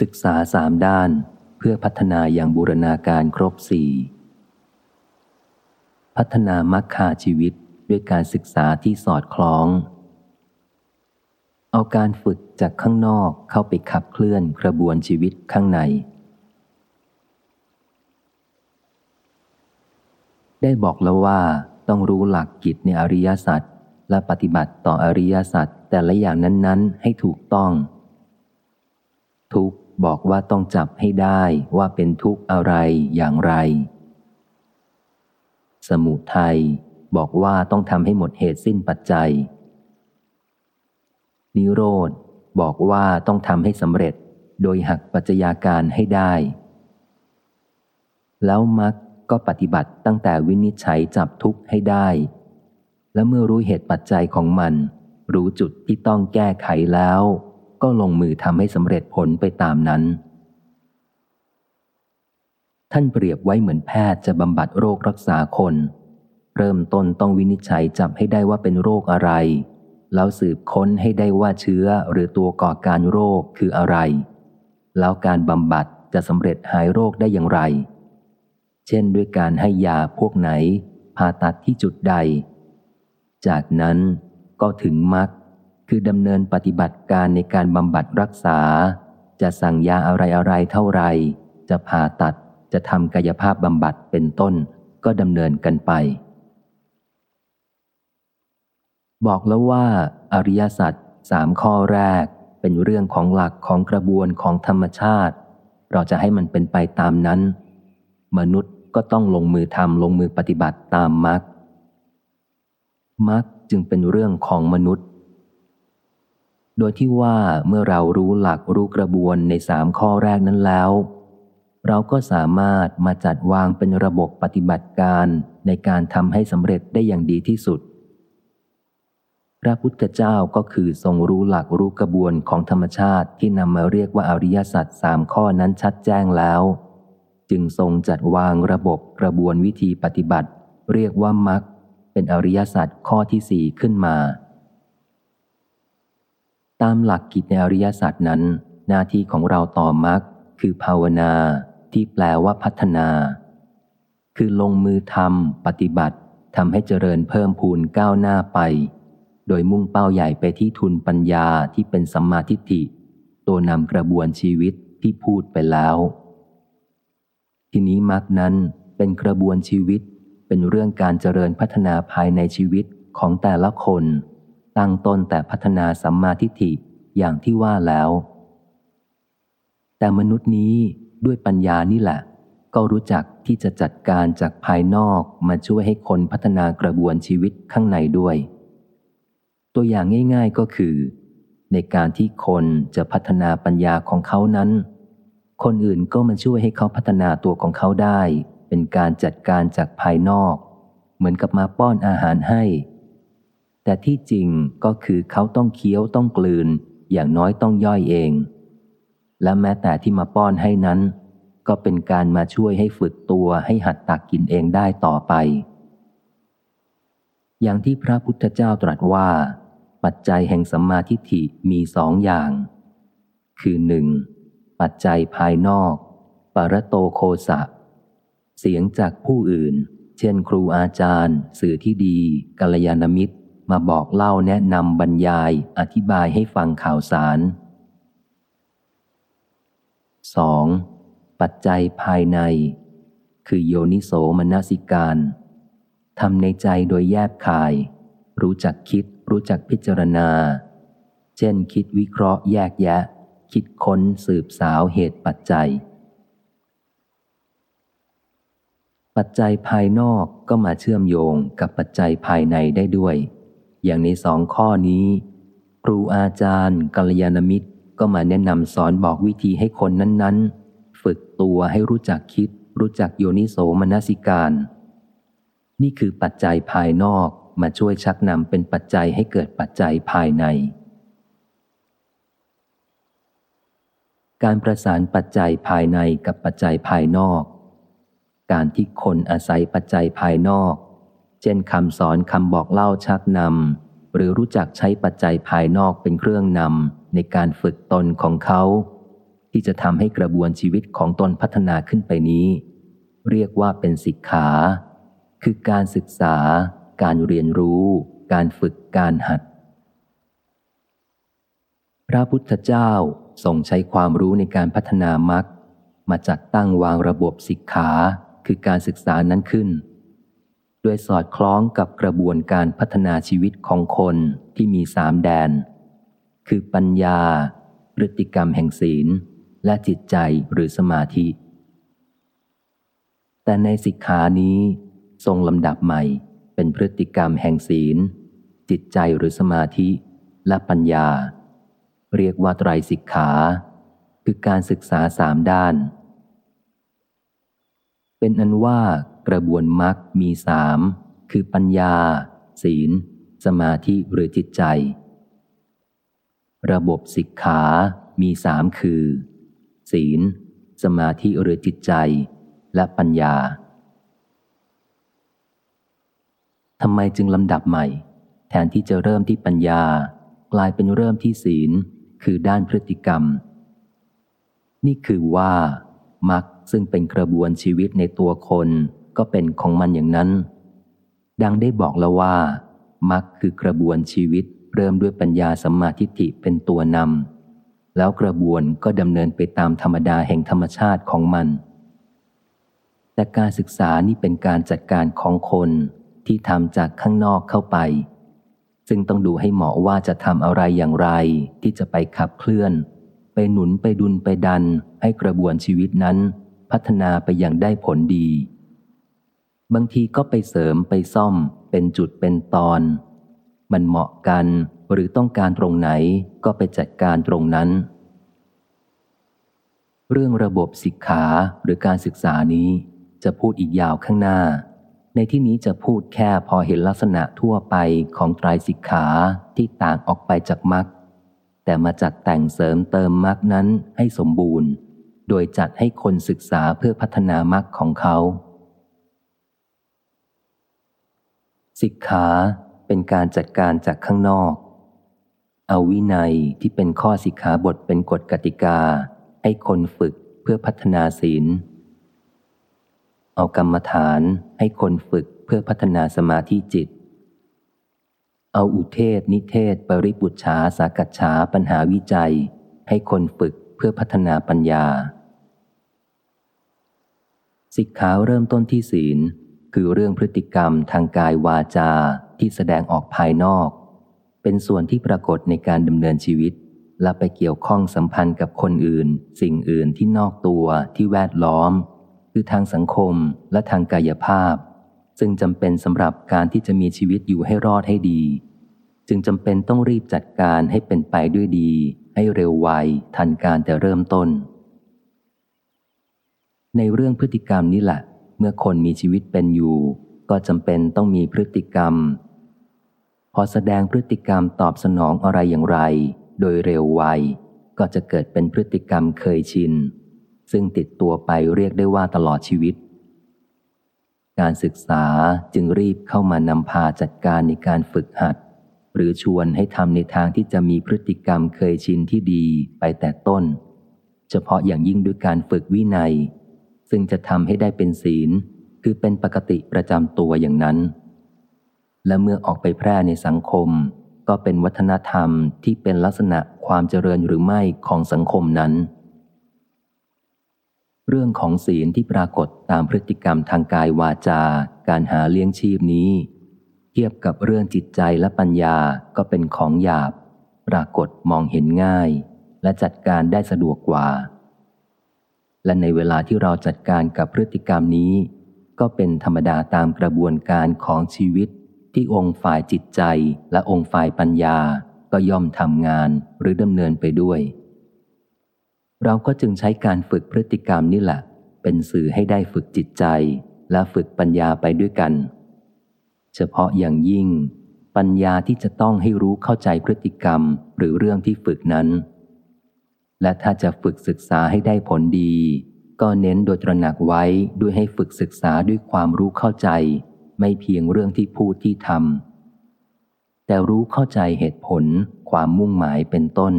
ศึกษาสามด้านเพื่อพัฒนาอย่างบูรณาการครบสี่พัฒนามัคคาชีวิตด้วยการศึกษาที่สอดคล้อง เอาการฝึกจากข้างนอกเข้าไปขับเคลื่อนกระบวนชีวิตข้างใน ได้บอกแล้วว่าต้องรู้หลักกิจในอริยสัจและปฏิบัติต่ออริยสัจแต่ละอย่างนั้น ๆ ให้ถูกต้อง ทุก บอกว่าต้องจับให้ได้ว่าเป็นทุกข์อะไรอย่างไร สมุทัยบอกว่าต้องทำให้หมดเหตุสิ้นปัจจัย นิโรธบอกว่าต้องทำให้สำเร็จโดยหักปัจจัยาการให้ได้ แล้วมักก็ปฏิบัติตั้งแต่วินิจฉัยจับทุกข์ให้ได้ และเมื่อรู้เหตุปัจจัยของมัน รู้จุดที่ต้องแก้ไขแล้ว ก็ลงมือทำให้สำเร็จผลไปตามนั้น ท่านเปรียบไว้เหมือนแพทย์จะบำบัดโรครักษาคน เริ่มต้นต้องวินิจฉัยจับให้ได้ว่าเป็นโรคอะไร แล้วสืบค้นให้ได้ว่าเชื้อหรือตัวก่อการโรคคืออะไร แล้วการบำบัดจะสำเร็จหายโรคได้อย่างไร เช่นด้วยการให้ยาพวกไหนผ่าตัดที่จุดใด จากนั้นก็ถึงมรรค คือดำเนินปฏิบัติการในการบำบัดรักษา จะสั่งยาอะไรอะไรเท่าไร จะผ่าตัด จะทำกายภาพบำบัดเป็นต้น ก็ดำเนินกันไป บอกแล้วว่า อริยสัจสามข้อแรก เป็นเรื่องของหลักของกระบวนของธรรมชาติ เราจะให้มันเป็นไปตามนั้น มนุษย์ก็ต้องลงมือทำลงมือปฏิบัติตามมรรคมรรคจึงเป็นเรื่องของมนุษย์ โดยที่ว่าเมื่อเรารู้หลักรู้กระบวนในสามข้อแรกนั้นแล้ว เราก็สามารถมาจัดวางเป็นระบบปฏิบัติการในการทำให้สำเร็จได้อย่างดีที่สุด พระพุทธเจ้าก็คือทรงรู้หลักรู้กระบวนของธรรมชาติที่นำมาเรียกว่าอริยสัจสามข้อนั้นชัดแจ้งแล้ว จึงทรงจัดวางระบบกระบวนวิธีปฏิบัติ เรียกว่ามักเป็นอริยสัจข้อที่สี่ขึ้นมา ตามหลักกิจในอริยสัจนั้น หน้าที่ของเราต่อมักคือภาวนาที่แปลว่าพัฒนา คือลงมือทำปฏิบัติทำให้เจริญเพิ่มพูนก้าวหน้าไป โดยมุ่งเป้าใหญ่ไปที่ทุนปัญญาที่เป็นสัมมาทิฏฐิ ตัวนำกระบวนชีวิตที่พูดไปแล้ว ทีนี้มรรคนั้นเป็นกระบวนชีวิต เป็นเรื่องการเจริญพัฒนาภายในชีวิตของแต่ละคน ตั้งต้นแต่พัฒนาสัมมาทิฏฐิอย่างที่ว่าแล้ว แต่มนุษย์นี้ด้วยปัญญานี่แหละ ก็รู้จักที่จะจัดการจากภายนอกมาช่วยให้คนพัฒนากระบวนชีวิตข้างในด้วย ตัวอย่างง่ายๆก็คือ ในการที่คนจะพัฒนาปัญญาของเขานั้น คนอื่นก็มาช่วยให้เขาพัฒนาตัวของเขาได้ เป็นการจัดการจากภายนอก เหมือนกับมาป้อนอาหารให้ แต่ที่จริงก็คือเขาต้องเคี้ยวต้องกลืน อย่างน้อยต้องย่อยเอง และแม้แต่ที่มาป้อนให้นั้น ก็เป็นการมาช่วยให้ฝึกตัวให้หัดตักกินเองได้ต่อไป อย่างที่พระพุทธเจ้าตรัสว่า ปัจจัยแห่งสัมมาทิฏฐิมีสองอย่าง คือหนึ่งปัจจัยภายนอก ปรโตโคสะ เสียงจากผู้อื่น เช่นครูอาจารย์ สื่อที่ดีกัลยาณมิตร มาบอกเล่าแนะนำบรรยายอธิบายให้ฟังข่าวสาร 2. ปัจจัยภายใน คือโยนิโสมนสิการทำในใจโดยแยบคาย รู้จักคิด รู้จักพิจารณา เช่นคิดวิเคราะห์แยกแยะ คิดค้นสืบสาวเหตุปัจจัย ปัจจัยภายนอกก็มาเชื่อมโยงกับปัจจัยภายในได้ด้วย อย่างในสองข้อนี้ ครูอาจารย์กัลยาณมิตรก็มาแนะนำสอนบอกวิธีให้คนนั้นๆ ฝึกตัวให้รู้จักคิด รู้จักโยนิโสมนสิการ นี่คือปัจจัยภายนอกมาช่วยชักนำเป็นปัจจัยให้เกิดปัจจัยภายใน การประสานปัจจัยภายในกับปัจจัยภายนอก การที่คนอาศัยปัจจัยภายนอก ช่นคำสอนคำบอกเล่าชักนำหรือรู้จักใช้ปัจจัยภายนอกเป็นเครื่องนำในการฝึกตนของเขา ที่จะทำให้กระบวนชีวิตของตนพัฒนาขึ้นไปนี้ เรียกว่าเป็นศิกขา คือการศึกษา การเรียนรู้ การฝึกการหัด พระพุทธเจ้าทรงใช้ความรู้ในการพัฒนามรรคมาจัดตั้งวางระบบศิกขา คือการศึกษานั้นขึ้น ดยสอดคล้องกับกระบวนการพัฒนาชีวิตของคนที่มีสามแดน คือปัญญา พฤติกรรมแห่งศีล และจิตใจหรือสมาธิ แต่ในสิกขานี้ทรงลำดับใหม่เป็นพฤติกรรมแห่งศีล จิตใจหรือสมาธิและปัญญา เรียกว่าไตรสิกขา คือการศึกษาสามด้าน เป็นอันว่า กระบวนมรรคมีสามคือปัญญา ศีล สมาธิหรือจิตใจ ระบบสิกขา มีสามคือ ศีล สมาธิหรือจิตใจ และปัญญาทำไมจึงลำดับใหม่ แทนที่จะเริ่มที่ปัญญา กลายเป็นเริ่มที่ศีล คือด้านพฤติกรรม นี่คือว่ามักซึ่งเป็นกระบวนชีวิตในตัวคน ก็เป็นของมันอย่างนั้น ดังได้บอกแล้วว่ามักคือกระบวนชีวิตเริ่มด้วยปัญญาสัมมาทิฏฐิเป็นตัวนำแล้วกระบวนก็ดำเนินไปตามธรรมดาแห่งธรรมชาติของมัน แต่การศึกษานี่เป็นการจัดการของคนที่ทำจากข้างนอกเข้าไป ซึ่งต้องดูให้เหมาะว่าจะทำอะไรอย่างไรที่จะไปขับเคลื่อน ไปหนุนไปดุลไปดันให้กระบวนชีวิตนั้น พัฒนาไปอย่างได้ผลดี บางทีก็ไปเสริมไปซ่อม เป็นจุดเป็นตอน มันเหมาะกันหรือต้องการตรงไหนก็ไปจัดการตรงนั้น เรื่องระบบศิกขาหรือการศึกษานี้จะพูดอีกยาวข้างหน้า ในที่นี้จะพูดแค่พอเห็นลักษณะทั่วไปของไตรสิกขาที่ต่างออกไปจากมรรคแต่มาจัดแต่งเสริมเติมมรรคนั้นให้สมบูรณ์ โดยจัดให้คนศึกษาเพื่อพัฒนามรรคของเขา สิกขาเป็นการจัดการจากข้างนอก เอาวินัยที่เป็นข้อสิกขาบทเป็นกฎกติกา ให้คนฝึกเพื่อพัฒนาศีล เอากรรมฐานให้คนฝึกเพื่อพัฒนาสมาธิจิต เอาอุเทศนิเทศ ปริปุจฉาสากัจฉาปัญหาวิจัย ให้คนฝึกเพื่อพัฒนาปัญญา สิกขาเริ่มต้นที่ศีล คือเรื่องพฤติกรรมทางกายวาจาที่แสดงออกภายนอก เป็นส่วนที่ปรากฏในการดำเนินชีวิต และไปเกี่ยวข้องสัมพันธ์กับคนอื่น สิ่งอื่นที่นอกตัวที่แวดล้อม คือทางสังคมและทางกายภาพ ซึ่งจำเป็นสำหรับการที่จะมีชีวิตอยู่ให้รอดให้ดี จึงจำเป็นต้องรีบจัดการให้เป็นไปด้วยดี ให้เร็วไวทันการแต่เริ่มต้น ในเรื่องพฤติกรรมนี้แหละ เมื่อคนมีชีวิตเป็นอยู่ ก็จำเป็นต้องมีพฤติกรรม พอแสดงพฤติกรรมตอบสนองอะไรอย่างไร โดยเร็วไวก็จะเกิดเป็นพฤติกรรมเคยชิน ซึ่งติดตัวไปเรียกได้ว่าตลอดชีวิต การศึกษาจึงรีบเข้ามานำพาจัดการในการฝึกหัด หรือชวนให้ทำในทางที่จะมีพฤติกรรมเคยชินที่ดีไปแต่ต้น เฉพาะอย่างยิ่งด้วยการฝึกวินัย ซึ่งจะทำให้ได้เป็นศีล คือเป็นปกติประจำตัวอย่างนั้น และเมื่อออกไปแพร่ในสังคม ก็เป็นวัฒนธรรมที่เป็นลักษณะความเจริญหรือไม่ของสังคมนั้น เรื่องของศีลที่ปรากฏตามพฤติกรรมทางกายวาจา การหาเลี้ยงชีพนี้ เทียบกับเรื่องจิตใจและปัญญาก็เป็นของหยาบ ปรากฏมองเห็นง่าย และจัดการได้สะดวกกว่า และในเวลาที่เราจัดการกับพฤติกรรมนี้ ก็เป็นธรรมดาตามกระบวนการของชีวิต ที่องค์ฝ่ายจิตใจและองค์ฝ่ายปัญญาก็ย่อมทำงานหรือดำเนินไปด้วย เราก็จึงใช้การฝึกพฤติกรรมนี่แหละ เป็นสื่อให้ได้ฝึกจิตใจ และฝึกปัญญาไปด้วยกัน เฉพาะอย่างยิ่ง ปัญญาที่จะต้องให้รู้เข้าใจพฤติกรรมหรือเรื่องที่ฝึกนั้น และถ้าจะฝึกศึกษาให้ได้ผลดี ก็เน้นโดยตระหนักไว้ด้วยให้ฝึกศึกษาด้วยความรู้เข้าใจ ไม่เพียงเรื่องที่พูดที่ทำแต่รู้เข้าใจเหตุผล ความมุ่งหมายเป็นต้น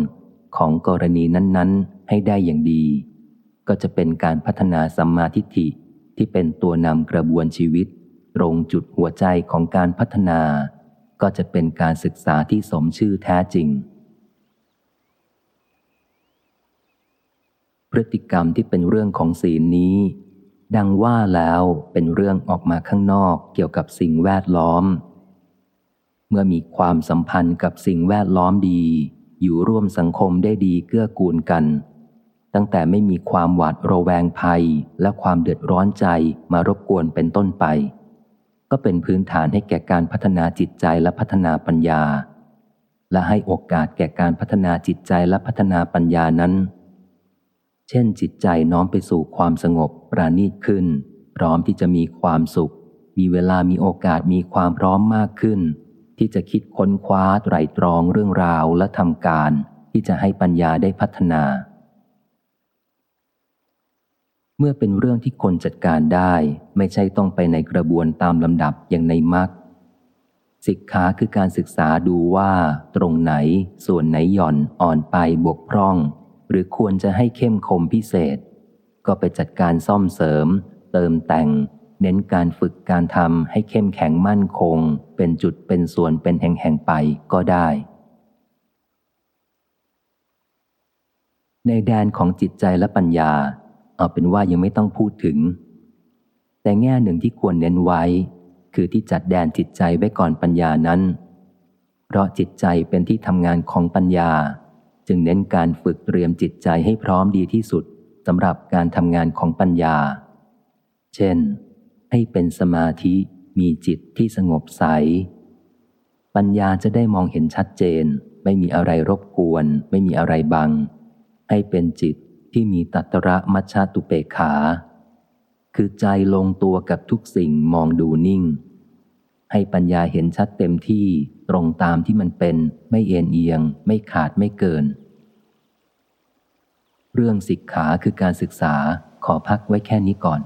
ของกรณีนั้น ๆ ให้ได้อย่างดี ก็จะเป็นการพัฒนาสัมมาทิฏฐิที่เป็นตัวนำกระบวนชีวิต ตรงจุดหัวใจของการพัฒนา ก็จะเป็นการศึกษาที่สมชื่อแท้จริง ฤติกรรมที่เป็นเรื่องของศีลนี้ ดังว่าแล้วเป็นเรื่องออกมาข้างนอกเกี่ยวกับสิ่งแวดล้อม เมื่อมีความสัมพันธ์กับสิ่งแวดล้อมดี อยู่ร่วมสังคมได้ดีเกื้อกูลกัน ตั้งแต่ไม่มีความหวาดระแวงภัยและความเดือดร้อนใจมารบกวนเป็นต้นไป ก็เป็นพื้นฐานให้แก่การพัฒนาจิตใจและพัฒนาปัญญาและให้โอกาสแก่การพัฒนาจิตใจและพัฒนาปัญญานั้น เช่นจิตใจน้อมไปสู่ความสงบปราณีตขึ้น พร้อมที่จะมีความสุข มีเวลามีโอกาสมีความพร้อมมากขึ้น ที่จะคิดค้นคว้าไตรตรองเรื่องราวและทำการ ที่จะให้ปัญญาได้พัฒนา เมื่อเป็นเรื่องที่คนจัดการได้ไม่ใช่ต้องไปในกระบวนตามลำดับอย่างในมรรคสิกขาคือการศึกษาดูว่า ตรงไหน ส่วนไหนหย่อนอ่อนไปบกพร่อง หรือควรจะให้เข้มคมพิเศษ ก็ไปจัดการซ่อมเสริม เติมแต่ง เน้นการฝึกการทำให้เข้มแข็งมั่นคง เป็นจุดเป็นส่วนเป็นแห่งๆไปก็ได้ ในแดนของจิตใจและปัญญา เอาเป็นว่ายังไม่ต้องพูดถึง แต่แง่หนึ่งที่ควรเน้นไว้ คือที่จัดแดนจิตใจไว้ก่อนปัญญานั้น เพราะจิตใจเป็นที่ทำงานของปัญญา จึงเน้นการฝึกเตรียมจิตใจให้พร้อมดีที่สุดสำหรับการทำงานของปัญญา เช่น ให้เป็นสมาธิมีจิตที่สงบใส ปัญญาจะได้มองเห็นชัดเจน ไม่มีอะไรรบกวน ไม่มีอะไรบัง ให้เป็นจิตที่มีตัตระมัชชาตุเปขา คือใจลงตัวกับทุกสิ่งมองดูนิ่ง ให้ปัญญาเห็นชัดเต็มที่ ตรงตามที่มันเป็น ไม่เอ็นเอียง ไม่ขาดไม่เกิน เรื่องสิกขาคือการศึกษาขอพักไว้แค่นี้ก่อน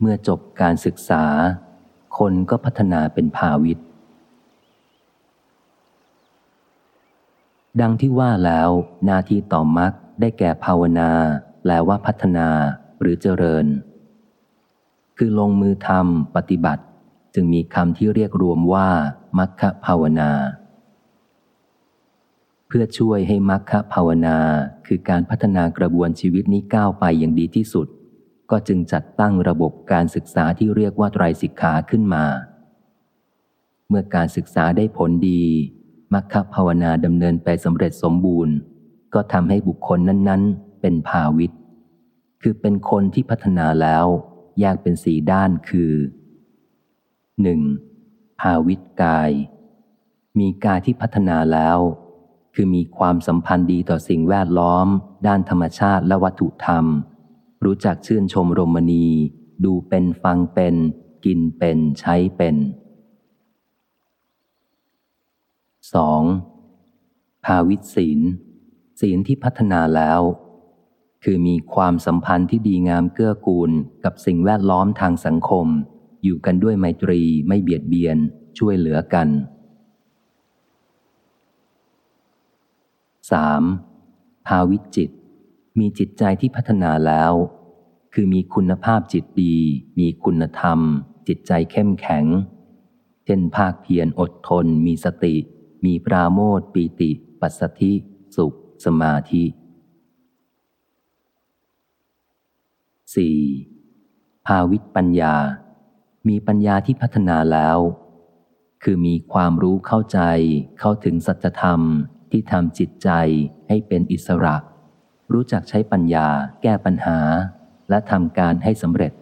เมื่อจบการศึกษา คนก็พัฒนาเป็นภาวิต ดังที่ว่าแล้ว นาทีต่อมักได้แก่ภาวนา แปลว่าพัฒนา หรือเจริญ คือลงมือทำปฏิบัติ จึงมีคำที่เรียกรวมว่ามัคคะภาวนา เพื่อช่วยให้มัคคะภาวนาคือการพัฒนากระบวนชีวิตนี้ก้าวไปอย่างดีที่สุด ก็จึงจัดตั้งระบบการศึกษาที่เรียกว่าไตรสิกขาขึ้นมา เมื่อการศึกษาได้ผลดีมัคคะภาวนาดำเนินไปสำเร็จสมบูรณ์ ก็ทำให้บุคคลนั้น ๆ เป็นภาวิต คือเป็นคนที่พัฒนาแล้วแยกเป็นสีด้านคือ 1. ภาวิตกาย มีกายที่พัฒนาแล้ว คือมีความสัมพันธ์ดีต่อสิ่งแวดล้อม ด้านธรรมชาติและวัตถุธรรม รู้จักชื่นชมรมณี ดูเป็นฟังเป็น กินเป็นใช้เป็น 2. ภาวิตศีลศีลที่พัฒนาแล้ว คือมีความสัมพันธ์ที่ดีงามเกื้อกูลกับสิ่งแวดล้อมทางสังคม อยู่กันด้วยไมตรีไม่เบียดเบียน ช่วยเหลือกัน 3. ภาวิจิต มีจิตใจที่พัฒนาแล้ว คือมีคุณภาพจิตดี มีคุณธรรม จิตใจเข้มแข็ง เช่นภาคเพียรอดทน มีสติ มีปราโมทปีติ ปัสสธิ สุข สมาธิ 4. ภาวิตปัญญา มีปัญญาที่พัฒนาแล้ว คือมีความรู้เข้าใจ เข้าถึงสัจธรรมที่ทำจิตใจให้เป็นอิสระ รู้จักใช้ปัญญา แก้ปัญหา และทำการให้สำเร็จ